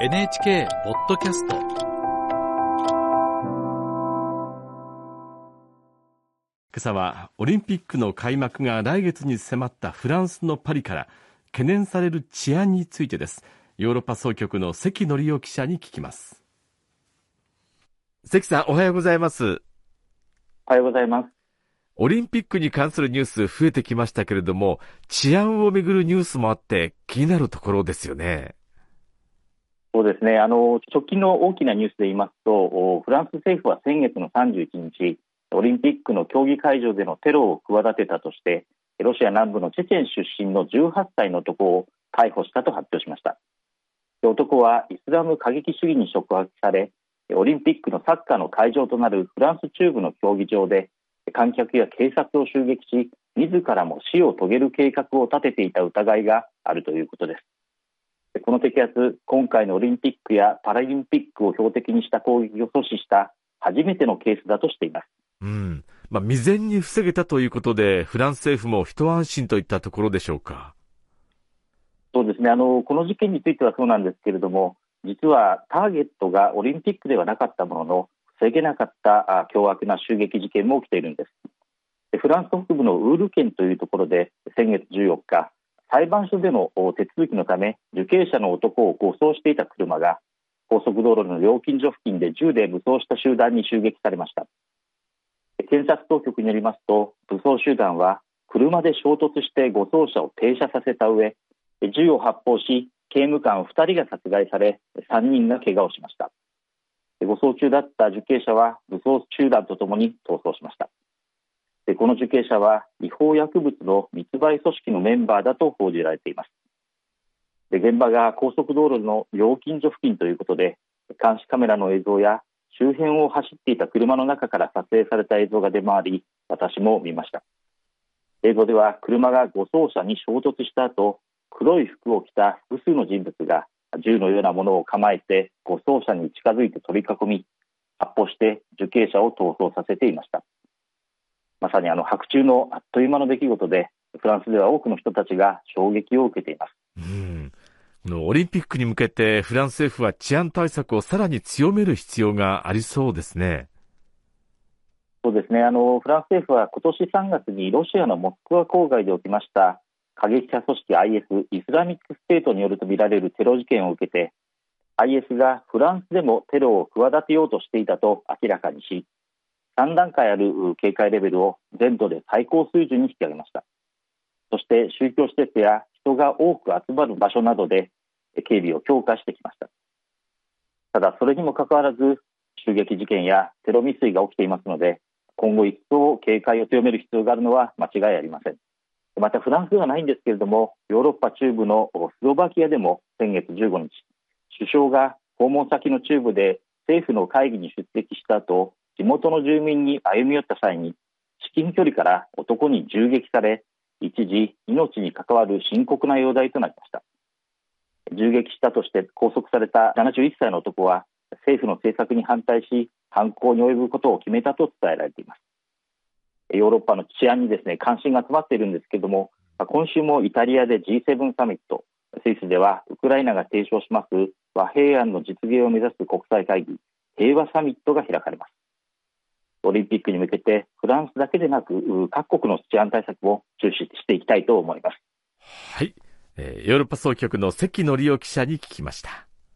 NHK ポッドキャスト。今朝はオリンピックの開幕が来月に迫ったフランスのパリから懸念される治安についてです。ヨーロッパ総局の関則夫記者に聞きます。関さんおはようございます。おはようございます。オリンピックに関するニュース増えてきましたけれども治安をめぐるニュースもあって気になるところですよねそうですね。あの直近の大きなニュースで言いますとフランス政府は先月の31日オリンピックの競技会場でのテロを企てたとしてロシア南部のチェチェン出身の18歳の男を逮捕したと発表しました。男はイスラム過激主義に触発されオリンピックのサッカーの会場となるフランス中部の競技場で観客や警察を襲撃し自らも死を遂げる計画を立てていた疑いがあるということです。この摘発、今回のオリンピックやパラリンピックを標的にした攻撃を阻止した初めてのケースだとしています。うんまあ、未然に防げたということで、フランス政府も一安心といったところでしょうか。そうですねあのこの事件についてはそうなんですけれども、実はターゲットがオリンピックではなかったものの、防げなかった凶悪な襲撃事件も起きているんです。フランス北部のウール県というところで先月14日、裁判所での手続きのため受刑者の男を護送していた車が高速道路の料金所付近で銃で武装した集団に襲撃されました。検察当局によりますと武装集団は車で衝突して護送車を停車させた上銃を発砲し刑務官2人が殺害され3人が怪我をしました。護送中だった受刑者は武装集団とともに逃走しました。この受刑者は違法薬物の密売組織のメンバーだと報じられています。で現場が高速道路の料金所付近ということで監視カメラの映像や周辺を走っていた車の中から撮影された映像が出回り私も見ました。映像では車が護送車に衝突した後黒い服を着た複数の人物が銃のようなものを構えて護送車に近づいて取り囲み発砲して受刑者を逃走させていました。まさにあの白昼のあっという間の出来事で、フランスでは多くの人たちが衝撃を受けています。うんオリンピックに向けてフランス政府は治安対策をさらに強める必要がありそうですね。そうですね。あのフランス政府は今年3月にロシアのモスクワ郊外で起きました過激派組織 IS イスラミックステートによるとみられるテロ事件を受けて IS がフランスでもテロを企てようとしていたと明らかにし3段階ある警戒レベルを全土で最高水準に引き上げました。そして宗教施設や人が多く集まる場所などで警備を強化してきました。ただそれにもかかわらず襲撃事件やテロ未遂が起きていますので今後一層警戒を強める必要があるのは間違いありません。またフランスではないんですけれどもヨーロッパ中部のスロバキアでも先月15日首相が訪問先の中部で政府の会議に出席した後地元の住民に歩み寄った際に至近距離から男に銃撃され一時命に関わる深刻な容体となりました。銃撃したとして拘束された71歳の男は政府の政策に反対し犯行に及ぶことを決めたと伝えられています。ヨーロッパの治安にですね関心が集まっているんですけれども今週もイタリアで G7 サミットスイスではウクライナが提唱します和平案の実現を目指す国際会議平和サミットが開かれます。オリンピックに向けてフランスだけでなく各国の治安対策を注視していきたいと思います。はい、えー、ヨーロッパ総局の関則夫記者に聞きました。